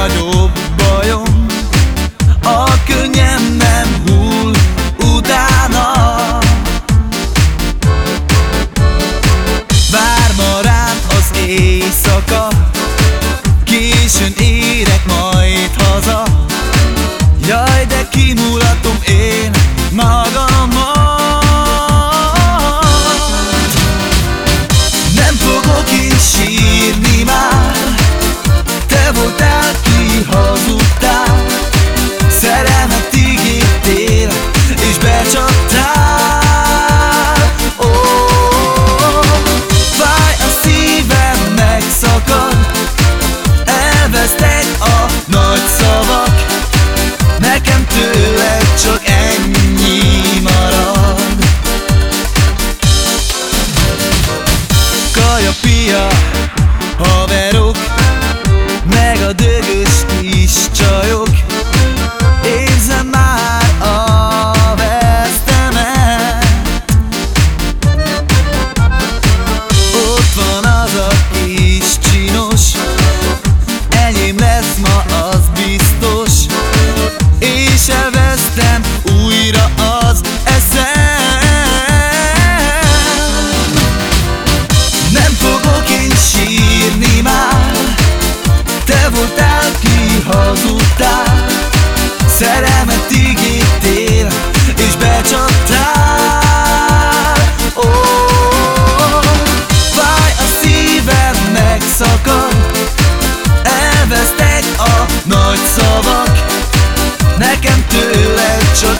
God, oh A haverok, meg a dögös kis csajok. hazudtál. Szerelmet ígértél és becsaptál. Ó, oh, fáj a szívem megszakad. Elvesztek a nagy szavak. Nekem tőled csak